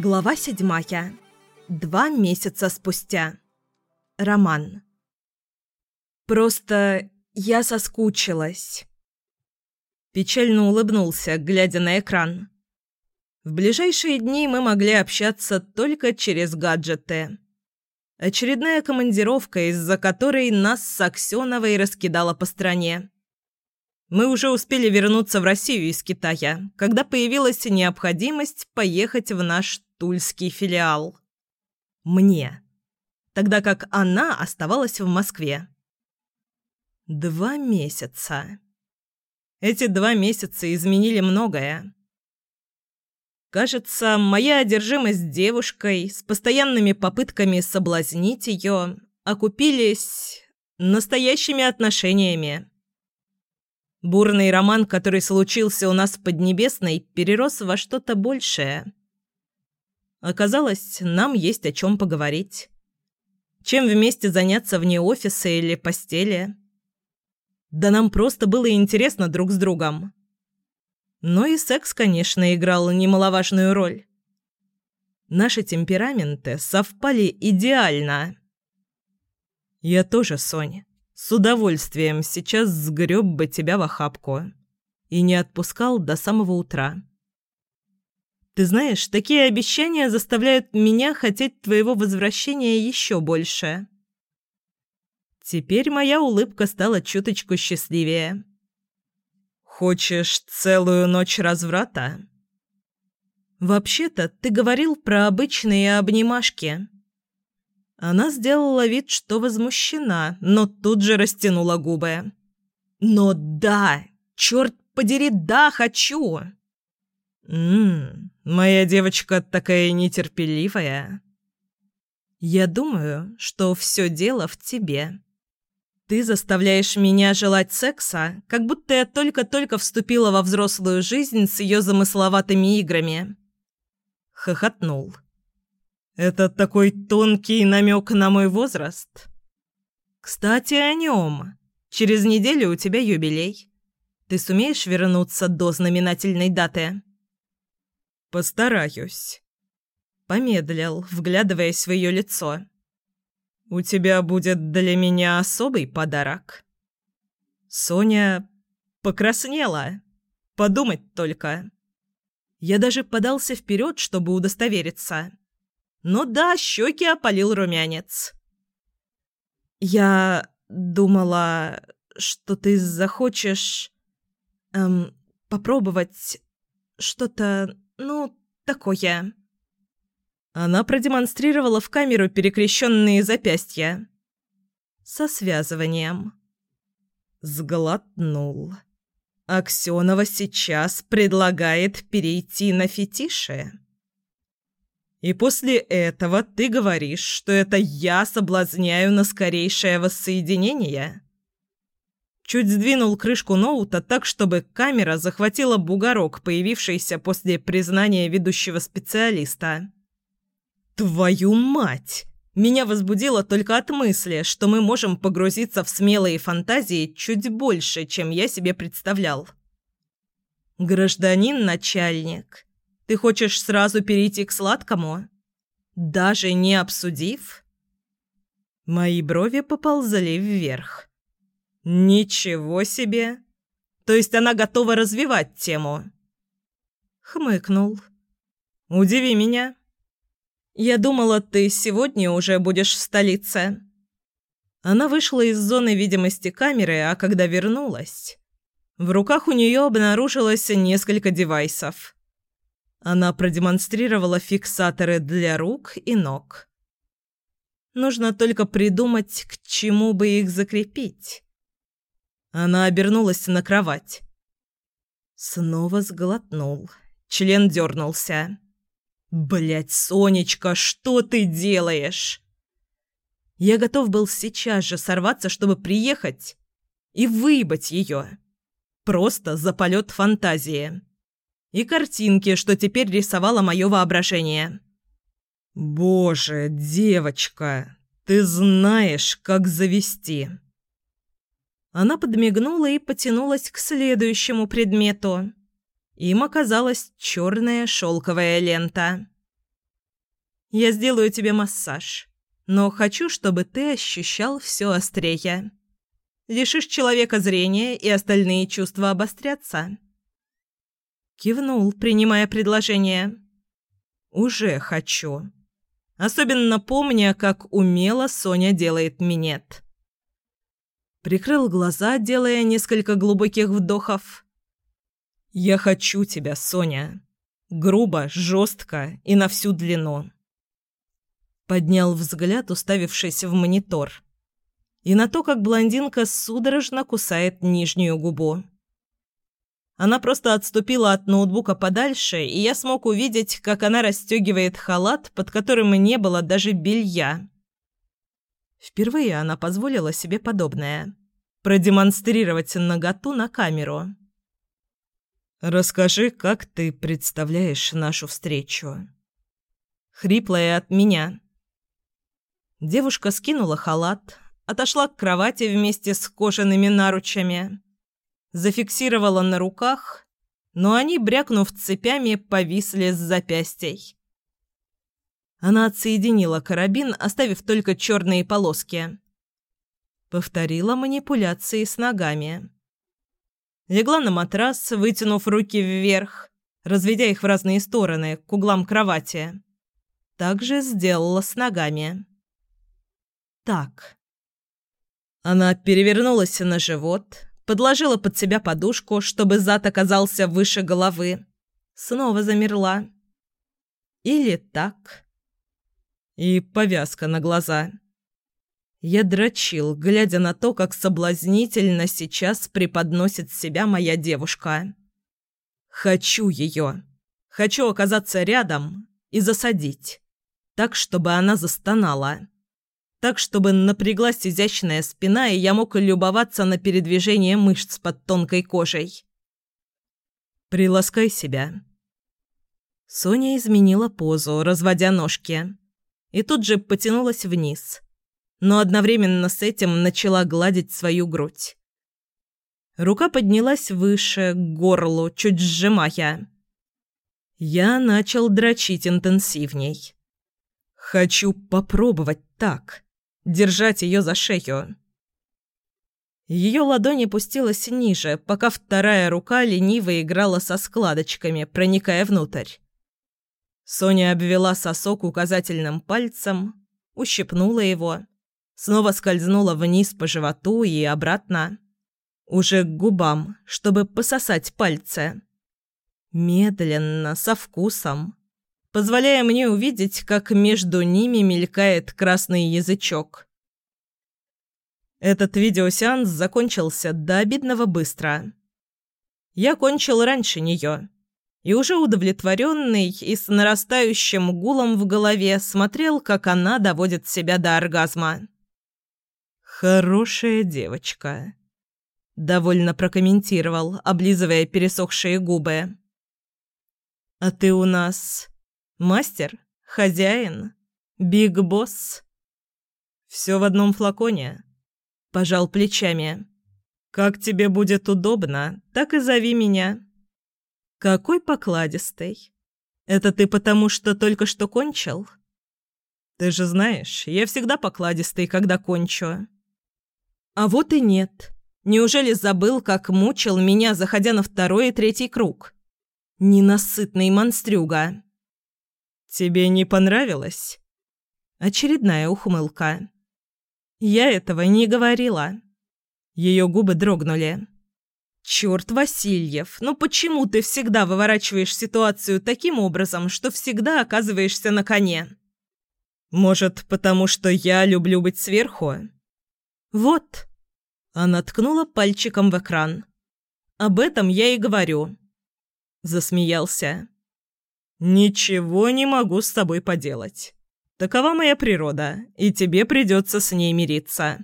Глава седьмая. Два месяца спустя. Роман. Просто я соскучилась. Печально улыбнулся, глядя на экран. В ближайшие дни мы могли общаться только через гаджеты. Очередная командировка, из-за которой нас с Аксеновой раскидала по стране. Мы уже успели вернуться в Россию из Китая, когда появилась необходимость поехать в наш тульский филиал. Мне. Тогда как она оставалась в Москве. Два месяца. Эти два месяца изменили многое. Кажется, моя одержимость девушкой с постоянными попытками соблазнить ее окупились настоящими отношениями. Бурный роман, который случился у нас в Поднебесной, перерос во что-то большее. Оказалось, нам есть о чем поговорить. Чем вместе заняться вне офиса или постели. Да нам просто было интересно друг с другом. Но и секс, конечно, играл немаловажную роль. Наши темпераменты совпали идеально. Я тоже, Соня. С удовольствием сейчас сгреб бы тебя в охапку и не отпускал до самого утра. Ты знаешь, такие обещания заставляют меня хотеть твоего возвращения еще больше. Теперь моя улыбка стала чуточку счастливее. Хочешь целую ночь разврата? Вообще-то ты говорил про обычные обнимашки. Она сделала вид, что возмущена, но тут же растянула губы. «Но да! Черт подери, да, хочу!» «Ммм, моя девочка такая нетерпеливая». «Я думаю, что все дело в тебе. Ты заставляешь меня желать секса, как будто я только-только вступила во взрослую жизнь с ее замысловатыми играми». Хохотнул. Это такой тонкий намек на мой возраст. Кстати, о нем. Через неделю у тебя юбилей. Ты сумеешь вернуться до знаменательной даты? Постараюсь. Помедлил, вглядываясь в ее лицо. У тебя будет для меня особый подарок. Соня покраснела. Подумать только. Я даже подался вперед, чтобы удостовериться. Ну да, щеки опалил румянец. «Я думала, что ты захочешь... Эм, попробовать что-то, ну, такое». Она продемонстрировала в камеру перекрещенные запястья. Со связыванием. Сглотнул. Аксенова сейчас предлагает перейти на фетиши. И после этого ты говоришь, что это я соблазняю на скорейшее воссоединение?» Чуть сдвинул крышку ноута так, чтобы камера захватила бугорок, появившийся после признания ведущего специалиста. «Твою мать!» Меня возбудило только от мысли, что мы можем погрузиться в смелые фантазии чуть больше, чем я себе представлял. «Гражданин начальник, ты хочешь сразу перейти к сладкому? Даже не обсудив?» Мои брови поползли вверх. «Ничего себе! То есть она готова развивать тему?» Хмыкнул. «Удиви меня. Я думала, ты сегодня уже будешь в столице». Она вышла из зоны видимости камеры, а когда вернулась... В руках у нее обнаружилось несколько девайсов. Она продемонстрировала фиксаторы для рук и ног. Нужно только придумать, к чему бы их закрепить. Она обернулась на кровать. Снова сглотнул. Член дернулся. «Блядь, Сонечка, что ты делаешь?» Я готов был сейчас же сорваться, чтобы приехать и выебать ее. Просто за полет фантазии и картинки, что теперь рисовало мое воображение. «Боже, девочка, ты знаешь, как завести!» Она подмигнула и потянулась к следующему предмету. Им оказалась черная шелковая лента. Я сделаю тебе массаж, но хочу, чтобы ты ощущал все острее. Лишишь человека зрения, и остальные чувства обострятся». Кивнул, принимая предложение. «Уже хочу. Особенно помня, как умело Соня делает минет». Прикрыл глаза, делая несколько глубоких вдохов. «Я хочу тебя, Соня. Грубо, жестко и на всю длину». Поднял взгляд, уставившись в монитор. И на то, как блондинка судорожно кусает нижнюю губу. Она просто отступила от ноутбука подальше, и я смог увидеть, как она расстегивает халат, под которым не было даже белья. Впервые она позволила себе подобное – продемонстрировать наготу на камеру. «Расскажи, как ты представляешь нашу встречу?» Хриплая от меня. Девушка скинула халат, отошла к кровати вместе с кожаными наручами зафиксировала на руках, но они, брякнув цепями, повисли с запястьей. Она отсоединила карабин, оставив только черные полоски. Повторила манипуляции с ногами. Легла на матрас, вытянув руки вверх, разведя их в разные стороны, к углам кровати. Также сделала с ногами. Так. Она перевернулась на живот, подложила под себя подушку, чтобы зад оказался выше головы. Снова замерла. Или так. И повязка на глаза. Я дрочил, глядя на то, как соблазнительно сейчас преподносит себя моя девушка. Хочу ее. Хочу оказаться рядом и засадить. Так, чтобы она застонала так, чтобы напряглась изящная спина, и я мог любоваться на передвижение мышц под тонкой кожей. «Приласкай себя». Соня изменила позу, разводя ножки, и тут же потянулась вниз, но одновременно с этим начала гладить свою грудь. Рука поднялась выше, к горлу, чуть сжимая. Я начал дрочить интенсивней. «Хочу попробовать так» держать ее за шею. Ее ладонь опустилась ниже, пока вторая рука лениво играла со складочками, проникая внутрь. Соня обвела сосок указательным пальцем, ущипнула его, снова скользнула вниз по животу и обратно, уже к губам, чтобы пососать пальцы. Медленно, со вкусом позволяя мне увидеть, как между ними мелькает красный язычок. Этот видеосеанс закончился до обидного быстро. Я кончил раньше нее и уже удовлетворенный и с нарастающим гулом в голове смотрел, как она доводит себя до оргазма. «Хорошая девочка», — довольно прокомментировал, облизывая пересохшие губы. «А ты у нас Мастер? Хозяин? Биг Босс? Все в одном флаконе. Пожал плечами. Как тебе будет удобно, так и зови меня. Какой покладистый. Это ты потому, что только что кончил? Ты же знаешь, я всегда покладистый, когда кончу. А вот и нет. Неужели забыл, как мучил меня, заходя на второй и третий круг? Ненасытный монстрюга. «Тебе не понравилось?» Очередная ухмылка. «Я этого не говорила». Ее губы дрогнули. «Черт, Васильев, ну почему ты всегда выворачиваешь ситуацию таким образом, что всегда оказываешься на коне?» «Может, потому что я люблю быть сверху?» «Вот». Она ткнула пальчиком в экран. «Об этом я и говорю». Засмеялся. «Ничего не могу с тобой поделать. Такова моя природа, и тебе придется с ней мириться.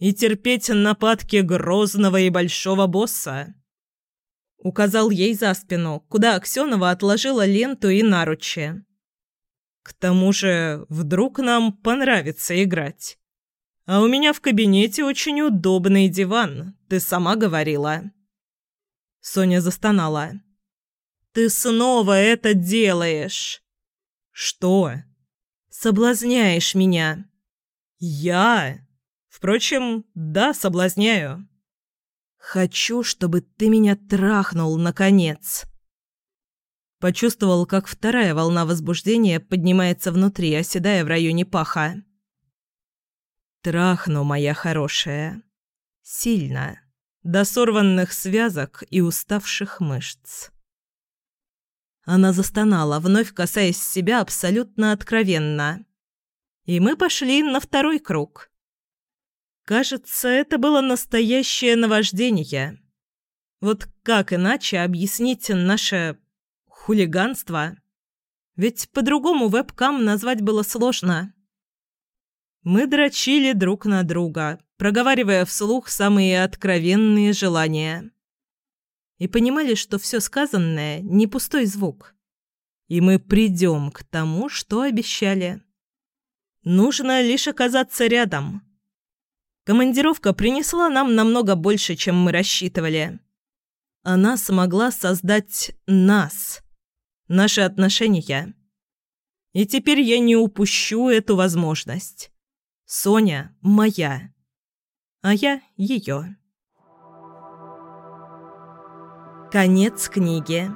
И терпеть нападки грозного и большого босса». Указал ей за спину, куда Аксенова отложила ленту и наручи. «К тому же, вдруг нам понравится играть. А у меня в кабинете очень удобный диван, ты сама говорила». Соня застонала. «Ты снова это делаешь!» «Что?» соблазняешь меня». «Я? Впрочем, да, соблазняю». «Хочу, чтобы ты меня трахнул, наконец». Почувствовал, как вторая волна возбуждения поднимается внутри, оседая в районе паха. «Трахну, моя хорошая. Сильно. До сорванных связок и уставших мышц». Она застонала, вновь касаясь себя абсолютно откровенно. И мы пошли на второй круг. Кажется, это было настоящее наваждение. Вот как иначе объяснить наше хулиганство. Ведь по-другому вебкам назвать было сложно. Мы дрочили друг на друга, проговаривая вслух самые откровенные желания. И понимали, что все сказанное – не пустой звук. И мы придем к тому, что обещали. Нужно лишь оказаться рядом. Командировка принесла нам намного больше, чем мы рассчитывали. Она смогла создать нас – наши отношения. И теперь я не упущу эту возможность. Соня моя, а я ее. Конец книги.